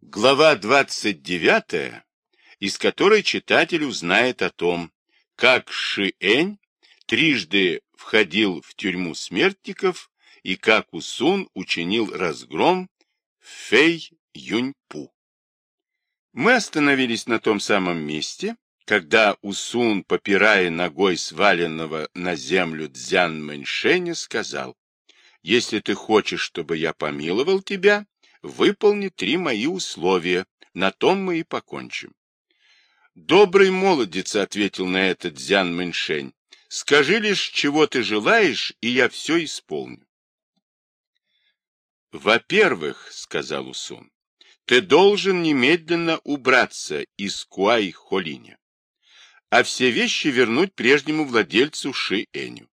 Глава 29, из которой читатель узнает о том, как Шиэнь трижды входил в тюрьму смертников и как Усун учинил разгром Фэй Юньпу. Мы остановились на том самом месте, когда Усун, попирая ногой сваленного на землю Дзян Мэньшэня, сказал, «Если ты хочешь, чтобы я помиловал тебя, выполни три мои условия, на том мы и покончим. Добрый молодец, — ответил на это Дзян Мэньшень, — скажи лишь, чего ты желаешь, и я все исполню. Во-первых, — сказал Усун, — ты должен немедленно убраться из Куай-Холиня, а все вещи вернуть прежнему владельцу Ши-Эню.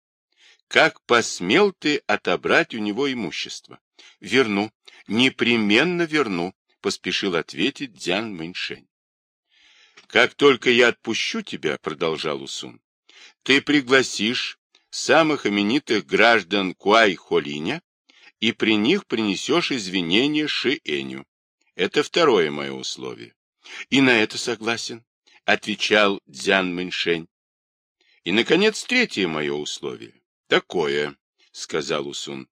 Как посмел ты отобрать у него имущество? Верну, непременно верну, поспешил ответить Дзян Мэньшень. Как только я отпущу тебя, продолжал Усун, ты пригласишь самых именитых граждан Куай-Холиня и при них принесешь извинения Ши-Эню. Это второе мое условие. И на это согласен, отвечал Дзян Мэньшень. И, наконец, третье мое условие. Такое, сказал Усун.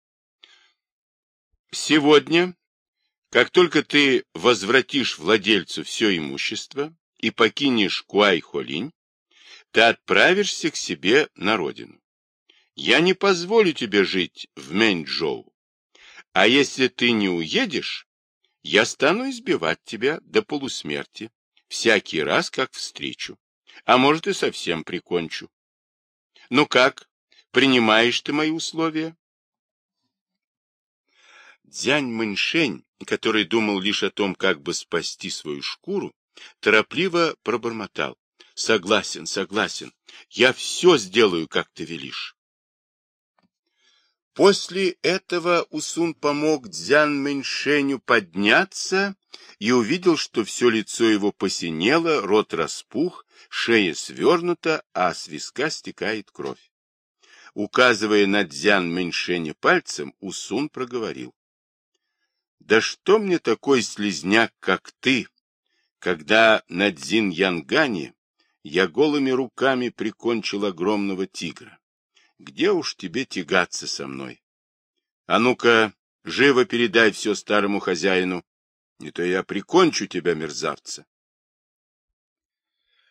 Сегодня, как только ты возвратишь владельцу все имущество и покинешь Куай-Холинь, ты отправишься к себе на родину. Я не позволю тебе жить в Мэньчжоу. А если ты не уедешь, я стану избивать тебя до полусмерти, всякий раз как встречу, а может и совсем прикончу. Ну как, Принимаешь ты мои условия? Дзянь Мэньшень, который думал лишь о том, как бы спасти свою шкуру, торопливо пробормотал. Согласен, согласен. Я все сделаю, как ты велишь. После этого Усун помог Дзян Мэньшеню подняться и увидел, что все лицо его посинело, рот распух, шея свернута, а с виска стекает кровь. Указывая на Дзян Мэньшене пальцем, Усун проговорил. «Да что мне такой слезняк, как ты, когда на Дзин Янгане я голыми руками прикончил огромного тигра? Где уж тебе тягаться со мной? А ну-ка, живо передай все старому хозяину, не то я прикончу тебя, мерзавца».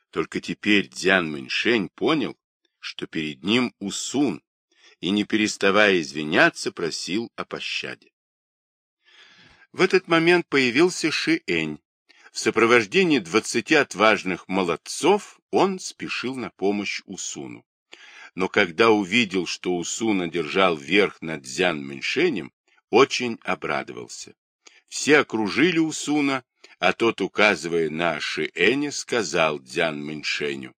Только теперь Дзян Мэньшень понял, что перед ним Усун, и, не переставая извиняться, просил о пощаде. В этот момент появился Шиэнь. В сопровождении двадцати отважных молодцов он спешил на помощь Усуну. Но когда увидел, что Усун одержал верх над Дзян Мэньшенем, очень обрадовался. Все окружили Усуна, а тот, указывая на Шиэня, сказал Дзян Мэньшеню,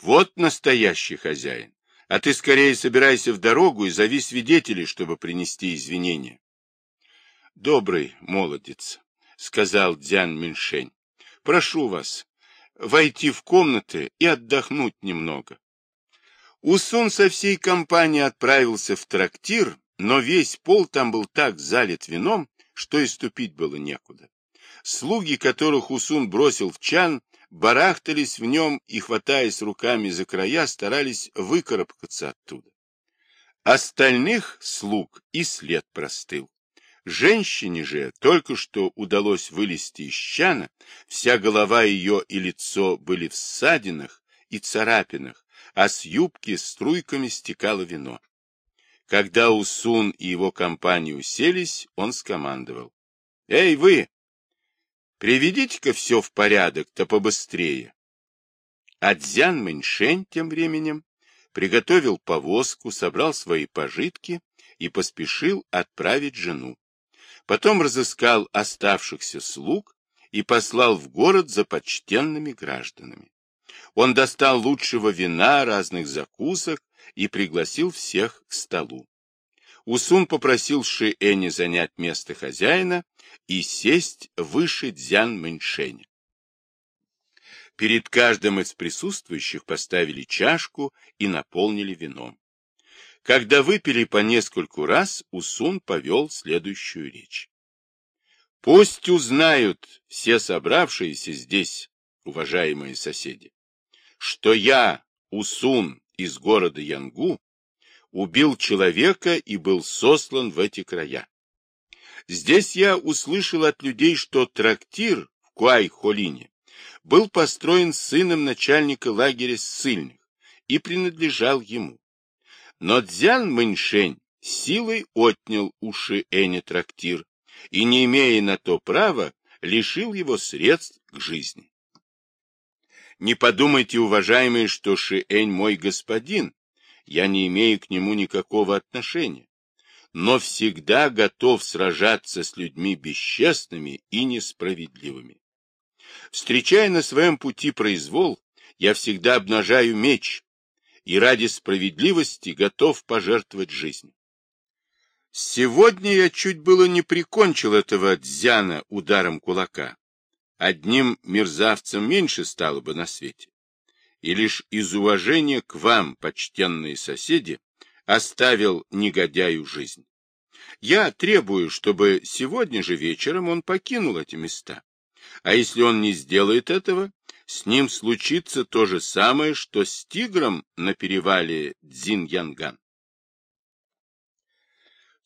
вот настоящий хозяин. А ты скорее собирайся в дорогу и зови свидетелей, чтобы принести извинения. Добрый молодец, сказал Дзян Миншень. Прошу вас войти в комнаты и отдохнуть немного. Усун со всей компанией отправился в трактир, но весь пол там был так залит вином, что и ступить было некуда. Слуги, которых Усун бросил в чан, барахтались в нем и, хватаясь руками за края, старались выкарабкаться оттуда. Остальных слуг и след простыл. Женщине же только что удалось вылезти из чана, вся голова ее и лицо были в ссадинах и царапинах, а с юбки струйками стекало вино. Когда Усун и его компания уселись, он скомандовал. — Эй, вы! Приведите-ка все в порядок, то побыстрее. А Дзян Мэньшень тем временем приготовил повозку, собрал свои пожитки и поспешил отправить жену. Потом разыскал оставшихся слуг и послал в город за почтенными гражданами. Он достал лучшего вина, разных закусок и пригласил всех к столу. Усун попросил Ши Эни занять место хозяина и сесть выше Дзян Мэньшэня. Перед каждым из присутствующих поставили чашку и наполнили вином. Когда выпили по нескольку раз, Усун повел следующую речь. Пусть узнают все собравшиеся здесь, уважаемые соседи, что я, Усун из города Янгу, убил человека и был сослан в эти края. Здесь я услышал от людей, что трактир в Куай-Холине был построен сыном начальника лагеря ссыльных и принадлежал ему. Но Дзян Мэньшень силой отнял у Шиэня трактир и, не имея на то права, лишил его средств к жизни. Не подумайте, уважаемые, что Шиэнь мой господин, я не имею к нему никакого отношения, но всегда готов сражаться с людьми бесчестными и несправедливыми. Встречая на своем пути произвол, я всегда обнажаю меч и ради справедливости готов пожертвовать жизнь. Сегодня я чуть было не прикончил этого дзяна ударом кулака. Одним мерзавцем меньше стало бы на свете. И лишь из уважения к вам, почтенные соседи, оставил негодяю жизнь. Я требую, чтобы сегодня же вечером он покинул эти места. А если он не сделает этого, с ним случится то же самое, что с тигром на перевале Дзин-Янган.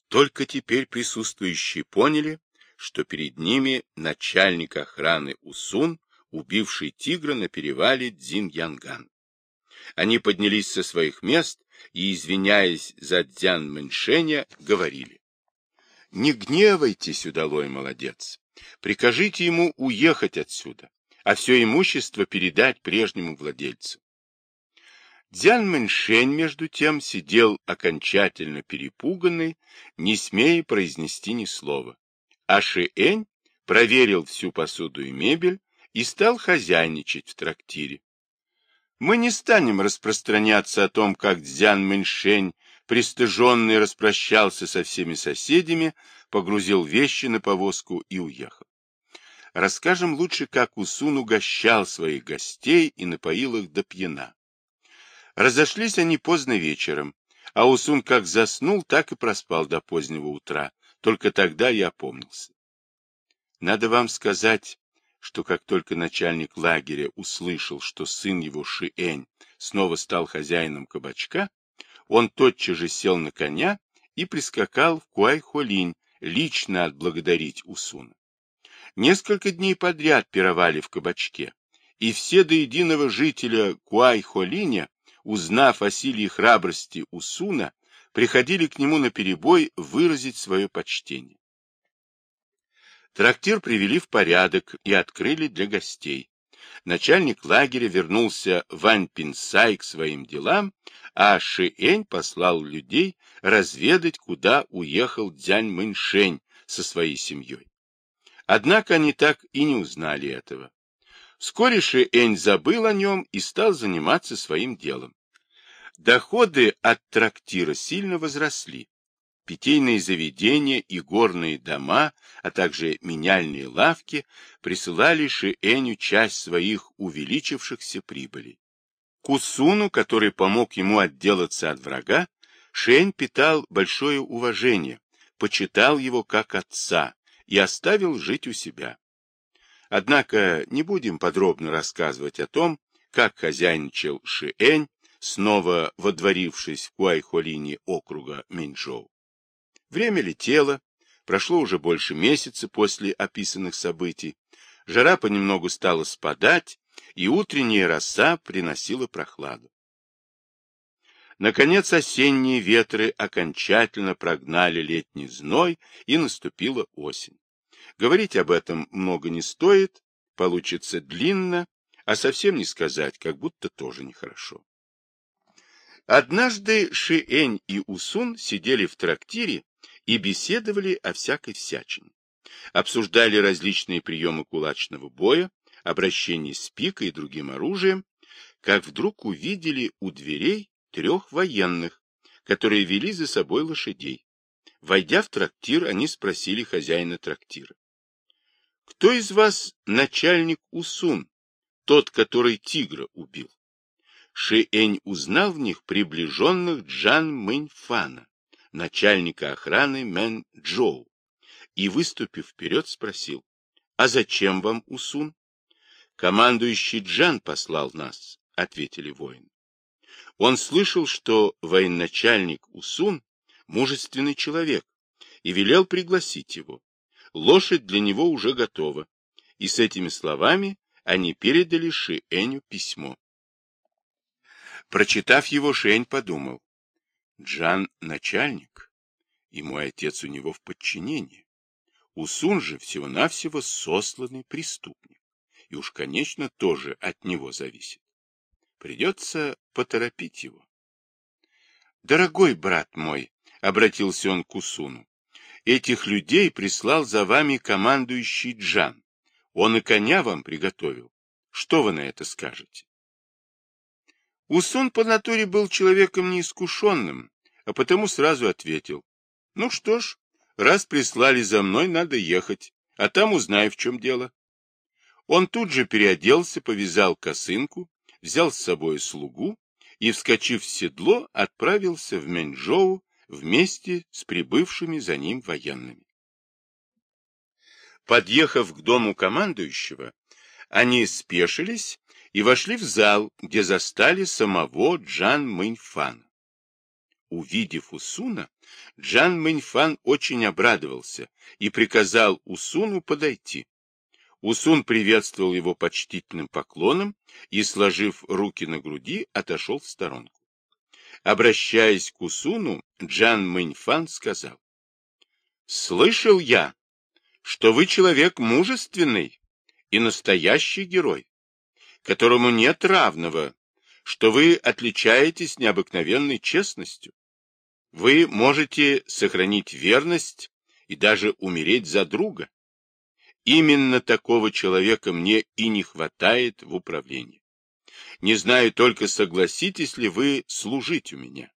Только теперь присутствующие поняли, что перед ними начальник охраны Усун, убивший тигра на перевале Дзин-Янган. Они поднялись со своих мест и, извиняясь за Дзян Мэньшеня, говорили. «Не гневайтесь, удалой молодец. Прикажите ему уехать отсюда, а все имущество передать прежнему владельцу. Дзян Мэньшень, между тем, сидел окончательно перепуганный, не смея произнести ни слова. А Шиэнь проверил всю посуду и мебель и стал хозяйничать в трактире. Мы не станем распространяться о том, как Дзян Мэньшень, пристыженный, распрощался со всеми соседями, погрузил вещи на повозку и уехал. Расскажем лучше, как Усун угощал своих гостей и напоил их до пьяна. Разошлись они поздно вечером, а Усун как заснул, так и проспал до позднего утра. Только тогда я опомнился. Надо вам сказать, что как только начальник лагеря услышал, что сын его Шиэнь снова стал хозяином кабачка, он тотчас же сел на коня и прискакал в Куайхолинь лично отблагодарить Усуна. Несколько дней подряд пировали в кабачке, и все до единого жителя Куайхолиня узнав о силе и храбрости Усуна, приходили к нему на перебой выразить свое почтение. Трактир привели в порядок и открыли для гостей. Начальник лагеря вернулся в Аньпинсай к своим делам, а Шиэнь послал людей разведать, куда уехал Дзянь Мэньшень со своей семьей. Однако они так и не узнали этого. Вскоре Шиэнь забыл о нем и стал заниматься своим делом. Доходы от трактира сильно возросли. Питейные заведения и горные дома, а также меняльные лавки присылали Шиэню часть своих увеличившихся прибылей. Кусуну, который помог ему отделаться от врага, Шень питал большое уважение, почитал его как отца и оставил жить у себя. Однако не будем подробно рассказывать о том, как хозяйничал Шиэнь, снова водворившись в Куайхолине округа Минчжоу. Время летело, прошло уже больше месяца после описанных событий, жара понемногу стала спадать, и утренняя роса приносила прохладу. Наконец осенние ветры окончательно прогнали летний зной, и наступила осень. Говорить об этом много не стоит, получится длинно, а совсем не сказать, как будто тоже нехорошо. Однажды Шиэнь и Усун сидели в трактире и беседовали о всякой всячине. Обсуждали различные приемы кулачного боя, обращение с пикой и другим оружием, как вдруг увидели у дверей трех военных, которые вели за собой лошадей. Войдя в трактир, они спросили хозяина трактира. Кто из вас начальник Усун, тот, который тигра убил? Шиэнь узнал в них приближенных Джан Мэньфана, начальника охраны Мэн Джоу, и, выступив вперед, спросил, «А зачем вам Усун?» «Командующий Джан послал нас», — ответили воины. Он слышал, что военачальник Усун — мужественный человек, и велел пригласить его. Лошадь для него уже готова. И с этими словами они передали Шиэню письмо. Прочитав его, Шиэнь подумал, Джан — начальник, и мой отец у него в подчинении. Усун же всего-навсего сосланный преступник, и уж, конечно, тоже от него зависит. Придется поторопить его. «Дорогой брат мой», — обратился он к Усуну, — «этих людей прислал за вами командующий Джан. Он и коня вам приготовил. Что вы на это скажете?» Усун по натуре был человеком неискушенным, а потому сразу ответил. «Ну что ж, раз прислали за мной, надо ехать, а там узнаю, в чем дело». Он тут же переоделся, повязал косынку, взял с собой слугу и, вскочив в седло, отправился в Меньчжоу вместе с прибывшими за ним военными. Подъехав к дому командующего, они спешились и вошли в зал, где застали самого Джан Мэньфана. Увидев Усуна, Джан Мэньфан очень обрадовался и приказал Усуну подойти. Усун приветствовал его почтительным поклоном и, сложив руки на груди, отошел в сторонку. Обращаясь к Усуну, Джан Мэньфан сказал, «Слышал я, что вы человек мужественный и настоящий герой, которому нет равного, что вы отличаетесь необыкновенной честностью. Вы можете сохранить верность и даже умереть за друга. Именно такого человека мне и не хватает в управлении. Не знаю только, согласитесь ли вы служить у меня.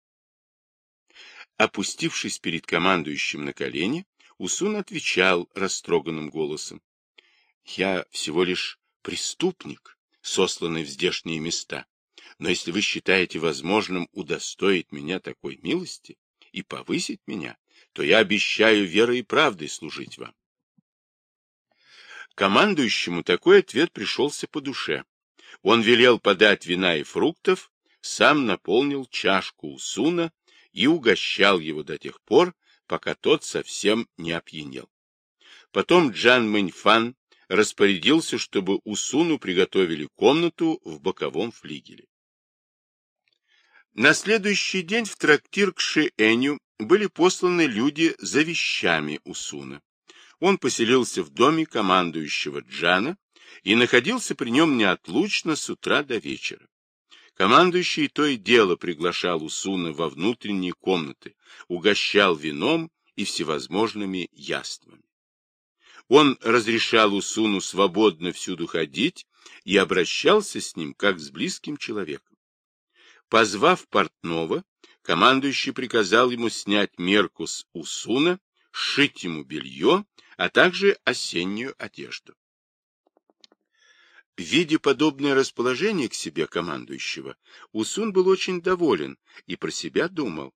Опустившись перед командующим на колени, Усун отвечал растроганным голосом. Я всего лишь преступник, сосланный в здешние места. Но если вы считаете возможным удостоить меня такой милости и повысить меня, то я обещаю верой и правдой служить вам. Командующему такой ответ пришелся по душе. Он велел подать вина и фруктов, сам наполнил чашку Усуна и угощал его до тех пор, пока тот совсем не опьянел. Потом Джан Мэньфан распорядился, чтобы Усуну приготовили комнату в боковом флигеле. На следующий день в трактир к Шиэню были посланы люди за вещами Усуна он поселился в доме командующего Джана и находился при нем неотлучно с утра до вечера. Командующий то и дело приглашал Усуна во внутренние комнаты, угощал вином и всевозможными яствами. Он разрешал Усуну свободно всюду ходить и обращался с ним как с близким человеком. Позвав портного, командующий приказал ему снять мерку с Усуна, сшить ему белье а также осеннюю одежду. Видя подобное расположение к себе командующего, Усун был очень доволен и про себя думал,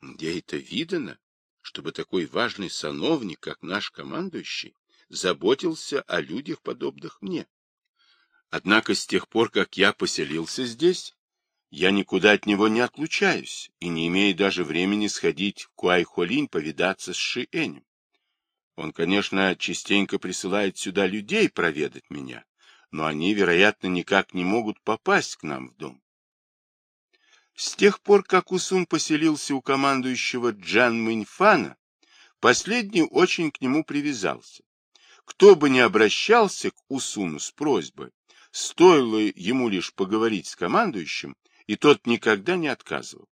где это видано, чтобы такой важный сановник, как наш командующий, заботился о людях, подобных мне. Однако с тех пор, как я поселился здесь, я никуда от него не отлучаюсь и не имею даже времени сходить в Куайхолинь повидаться с Шиэнем. Он, конечно, частенько присылает сюда людей проведать меня, но они, вероятно, никак не могут попасть к нам в дом. С тех пор, как Усун поселился у командующего Джан Миньфана, последний очень к нему привязался. Кто бы ни обращался к Усуну с просьбой, стоило ему лишь поговорить с командующим, и тот никогда не отказывал.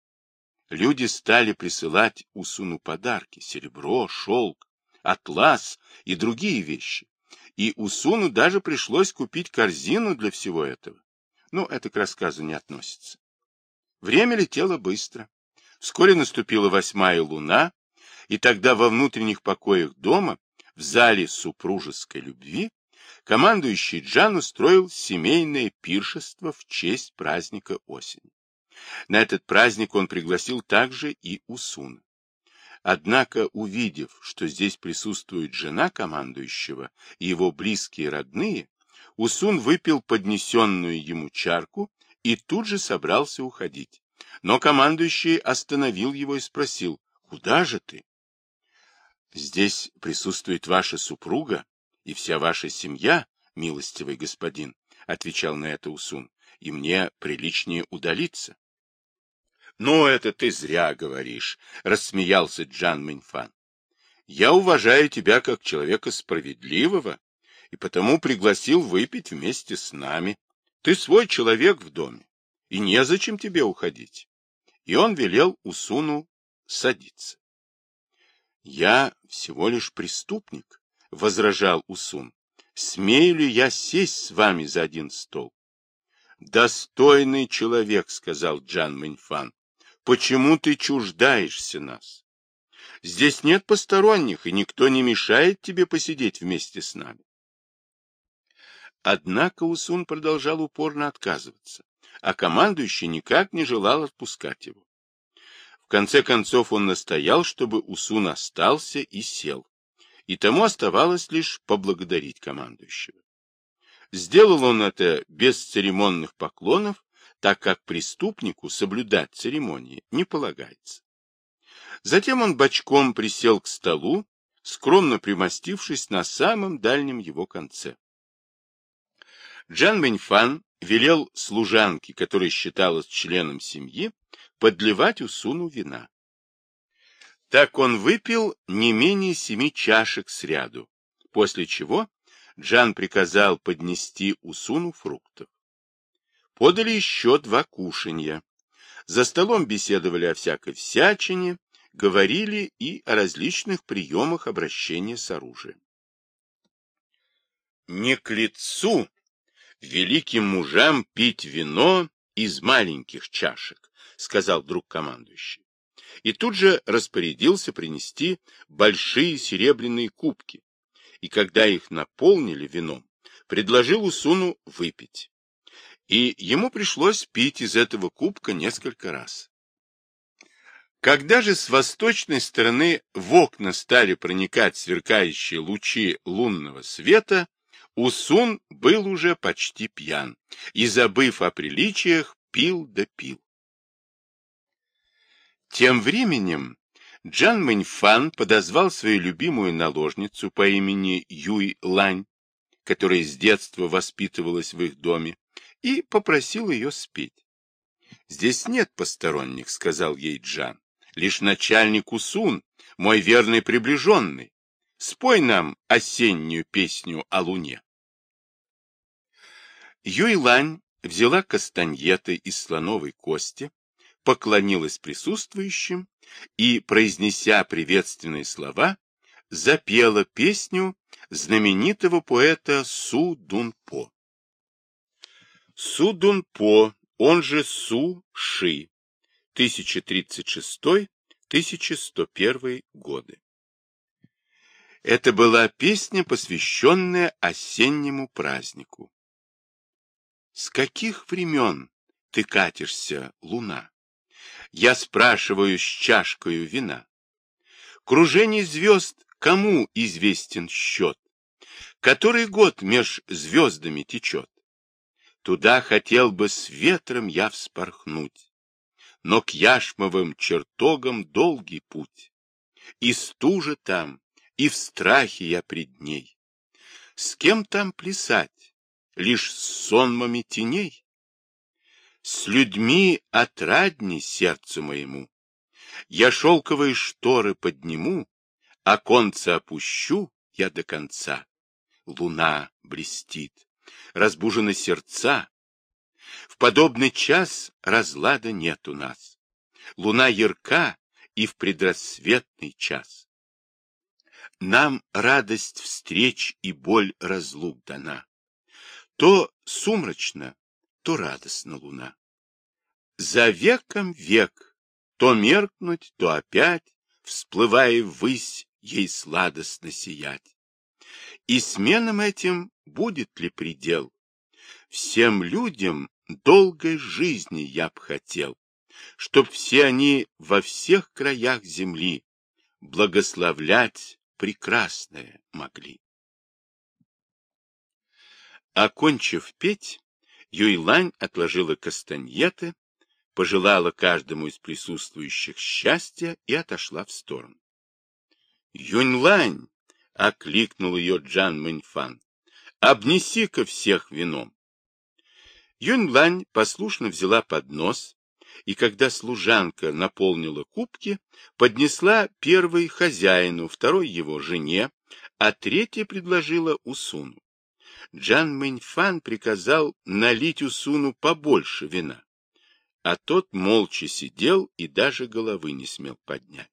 Люди стали присылать Усуну подарки — серебро, шелк, атлас и другие вещи. И Усуну даже пришлось купить корзину для всего этого. Но это к рассказу не относится. Время летело быстро. Вскоре наступила восьмая луна, и тогда во внутренних покоях дома, в зале супружеской любви, командующий Джан устроил семейное пиршество в честь праздника осени. На этот праздник он пригласил также и Усуна. Однако, увидев, что здесь присутствует жена командующего и его близкие родные, Усун выпил поднесенную ему чарку и тут же собрался уходить. Но командующий остановил его и спросил, «Куда же ты?» «Здесь присутствует ваша супруга и вся ваша семья, милостивый господин», — отвечал на это Усун, «и мне приличнее удалиться». «Ну, это ты зря говоришь», — рассмеялся Джан Миньфан. «Я уважаю тебя как человека справедливого и потому пригласил выпить вместе с нами. Ты свой человек в доме, и незачем тебе уходить». И он велел Усуну садиться. «Я всего лишь преступник», — возражал Усун. «Смею ли я сесть с вами за один стол?» «Достойный человек», — сказал Джан Миньфан. «Почему ты чуждаешься нас? Здесь нет посторонних, и никто не мешает тебе посидеть вместе с нами». Однако Усун продолжал упорно отказываться, а командующий никак не желал отпускать его конце концов он настоял, чтобы Усун остался и сел, и тому оставалось лишь поблагодарить командующего. Сделал он это без церемонных поклонов, так как преступнику соблюдать церемонии не полагается. Затем он бочком присел к столу, скромно примостившись на самом дальнем его конце. Джан Беньфан велел служанке, которая считалась членом семьи, подливать Усуну вина. Так он выпил не менее семи чашек сряду, после чего Джан приказал поднести Усуну фруктов. Подали еще два кушанья. За столом беседовали о всякой всячине, говорили и о различных приемах обращения с оружием. Не к лицу великим мужам пить вино из маленьких чашек, сказал друг командующий. И тут же распорядился принести большие серебряные кубки. И когда их наполнили вином, предложил Усуну выпить. И ему пришлось пить из этого кубка несколько раз. Когда же с восточной стороны в окна стали проникать сверкающие лучи лунного света, Усун был уже почти пьян и, забыв о приличиях, пил да пил. Тем временем Джан Мэньфан подозвал свою любимую наложницу по имени Юй Лань, которая с детства воспитывалась в их доме, и попросил ее спеть. «Здесь нет посторонних», — сказал ей Джан, — «лишь начальник Усун, мой верный приближенный. Спой нам осеннюю песню о луне». Юй Лань взяла кастаньеты из слоновой кости, поклонилась присутствующим и, произнеся приветственные слова, запела песню знаменитого поэта Су Дунпо. Су Дунпо, он же Су Ши, 1036-1101 годы. Это была песня, посвященная осеннему празднику. С каких времен ты катишься, луна? Я спрашиваю с чашкою вина. Кружение звезд кому известен счет? Который год меж звездами течет? Туда хотел бы с ветром я вспорхнуть, Но к яшмовым чертогам долгий путь. И стужа там, и в страхе я пред ней. С кем там плясать? Лишь с сонмами теней? С людьми отрадней сердцу моему. Я шелковые шторы подниму, оконце опущу я до конца. Луна блестит, разбужены сердца. В подобный час разлада нет у нас. Луна ярка и в предрассветный час. Нам радость встреч и боль разлук дана. То сумрачно, то радостна луна. За веком век, то меркнуть, то опять, всплывая ввысь, ей сладостно сиять. И сменам этим будет ли предел? Всем людям долгой жизни я б хотел, чтоб все они во всех краях земли благословлять прекрасное могли. Окончив петь, Юйлань отложила кастаньеты, пожелала каждому из присутствующих счастья и отошла в сторону. «Юньлань!» — окликнул ее Джан Мэньфан. «Обнеси-ка всех вином!» Юньлань послушно взяла поднос, и когда служанка наполнила кубки, поднесла первый хозяину, второй его жене, а третья предложила Усуну. Джан Мэньфан приказал налить Усуну побольше вина, а тот молча сидел и даже головы не смел поднять.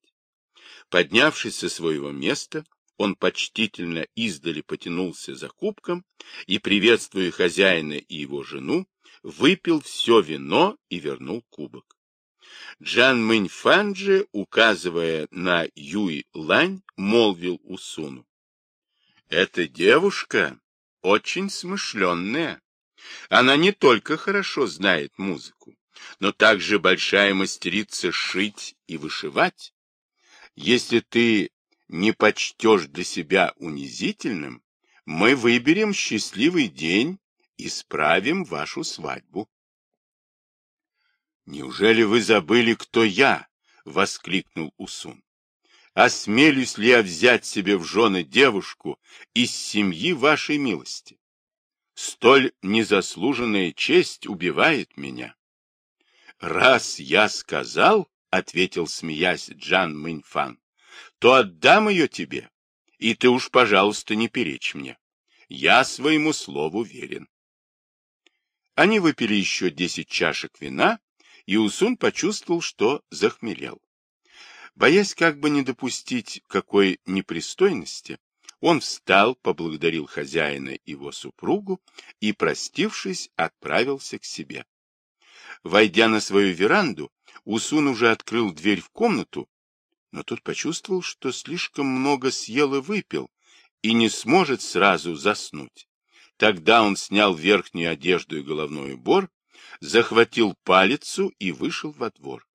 Поднявшись со своего места, он почтительно издали потянулся за кубком и, приветствуя хозяина и его жену, выпил все вино и вернул кубок. Джан Мэньфан же, указывая на Юй Лань, молвил Усуну. «Эта девушка очень смышленная. Она не только хорошо знает музыку, но также большая мастерица шить и вышивать. Если ты не почтешь для себя унизительным, мы выберем счастливый день и справим вашу свадьбу. «Неужели вы забыли, кто я?» — воскликнул Усун. «Осмелюсь ли я взять себе в жены девушку из семьи вашей милости? Столь незаслуженная честь убивает меня». «Раз я сказал, — ответил, смеясь Джан Мэньфан, — то отдам ее тебе, и ты уж, пожалуйста, не перечь мне. Я своему слову верен. Они выпили еще десять чашек вина, и Усун почувствовал, что захмелел. Боясь как бы не допустить какой непристойности, он встал, поблагодарил хозяина и его супругу и, простившись, отправился к себе. Войдя на свою веранду, Усун уже открыл дверь в комнату, но тут почувствовал, что слишком много съел и выпил, и не сможет сразу заснуть. Тогда он снял верхнюю одежду и головной убор, захватил палицу и вышел во двор.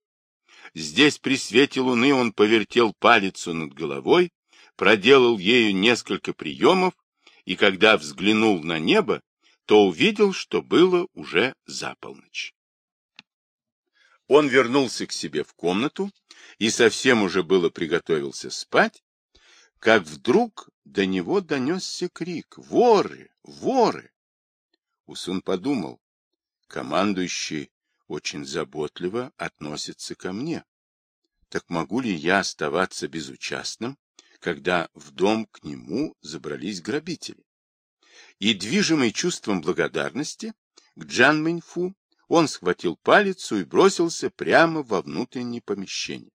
Здесь при свете луны он повертел палицу над головой, проделал ею несколько приемов, и когда взглянул на небо, то увидел, что было уже за полночь. Он вернулся к себе в комнату и совсем уже было приготовился спать, как вдруг до него донесся крик «Воры! Воры!». Усун подумал, командующий очень заботливо относится ко мне. Так могу ли я оставаться безучастным, когда в дом к нему забрались грабители? И, движимый чувством благодарности, к Джан Миньфу он схватил палицу и бросился прямо во внутреннее помещение.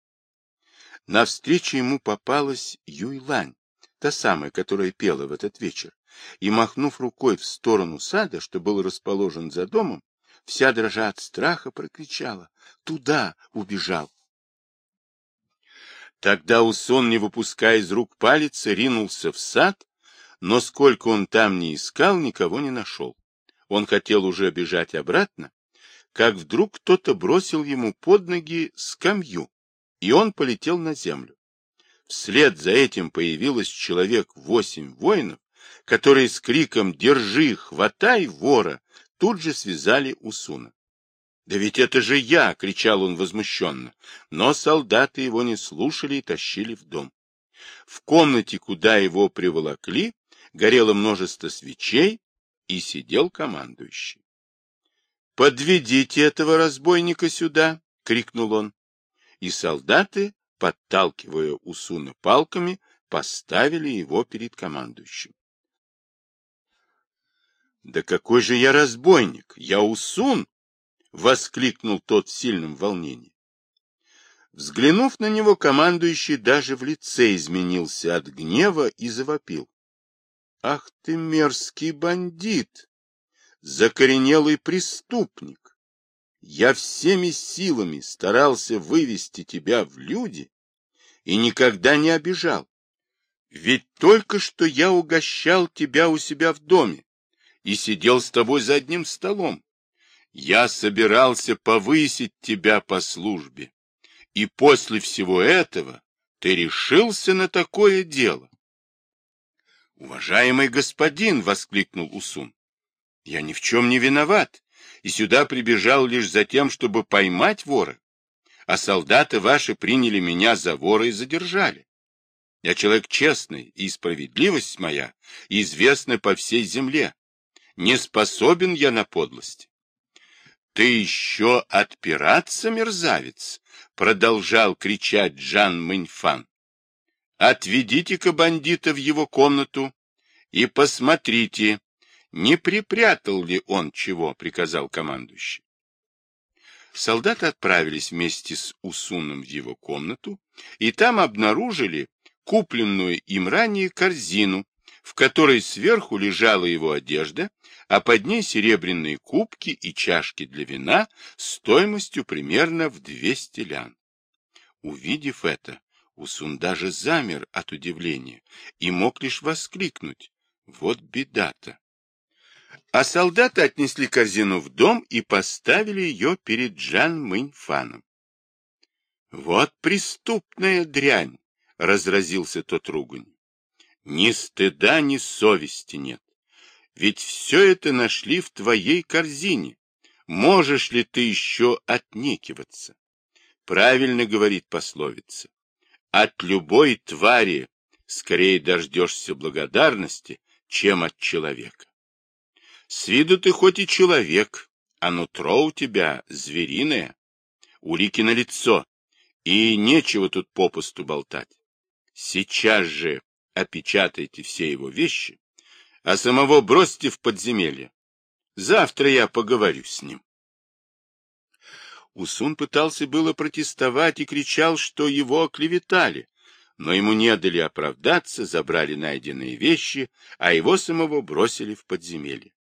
Навстречу ему попалась Юйлань, та самая, которая пела в этот вечер, и, махнув рукой в сторону сада, что был расположен за домом, вся дрожа от страха, прокричала «Туда убежал!». Тогда Усон, не выпуская из рук палец, ринулся в сад, но сколько он там не искал, никого не нашел. Он хотел уже бежать обратно, как вдруг кто-то бросил ему под ноги скамью, и он полетел на землю. Вслед за этим появилось человек восемь воинов, которые с криком «Держи, хватай вора!» Тут же связали Усуна. «Да ведь это же я!» — кричал он возмущенно. Но солдаты его не слушали и тащили в дом. В комнате, куда его приволокли, горело множество свечей, и сидел командующий. «Подведите этого разбойника сюда!» — крикнул он. И солдаты, подталкивая Усуна палками, поставили его перед командующим. «Да какой же я разбойник! Я Усун!» — воскликнул тот в сильном волнении. Взглянув на него, командующий даже в лице изменился от гнева и завопил. «Ах ты мерзкий бандит! закоренелый преступник. Я всеми силами старался вывести тебя в люди и никогда не обижал. Ведь только что я угощал тебя у себя в доме и сидел с тобой за одним столом. Я собирался повысить тебя по службе. И после всего этого ты решился на такое дело? Уважаемый господин, — воскликнул Усун, — я ни в чем не виноват, и сюда прибежал лишь за тем, чтобы поймать вора, а солдаты ваши приняли меня за вора и задержали. Я человек честный, и справедливость моя известна по всей земле. Не способен я на подлость. Ты еще отпираться, мерзавец? Продолжал кричать Джан Мэньфан. Отведите-ка бандита в его комнату и посмотрите, не припрятал ли он чего, приказал командующий. Солдаты отправились вместе с Усуном в его комнату, и там обнаружили купленную им ранее корзину, в которой сверху лежала его одежда, а под ней серебряные кубки и чашки для вина стоимостью примерно в 200 лян. Увидев это, Усун даже замер от удивления и мог лишь воскликнуть «Вот беда-то!». А солдаты отнесли корзину в дом и поставили ее перед Джан Мэньфаном. «Вот преступная дрянь!» — разразился тот ругань. Ни стыда, ни совести нет. Ведь все это нашли в твоей корзине. Можешь ли ты еще отнекиваться? Правильно говорит пословица. От любой твари скорее дождешься благодарности, чем от человека. С виду ты хоть и человек, а нутро у тебя звериное. Улики на лицо, и нечего тут попусту болтать. Сейчас же опечатайте все его вещи, а самого бросьте в подземелье. Завтра я поговорю с ним. Усун пытался было протестовать и кричал, что его оклеветали, но ему не дали оправдаться, забрали найденные вещи, а его самого бросили в подземелье.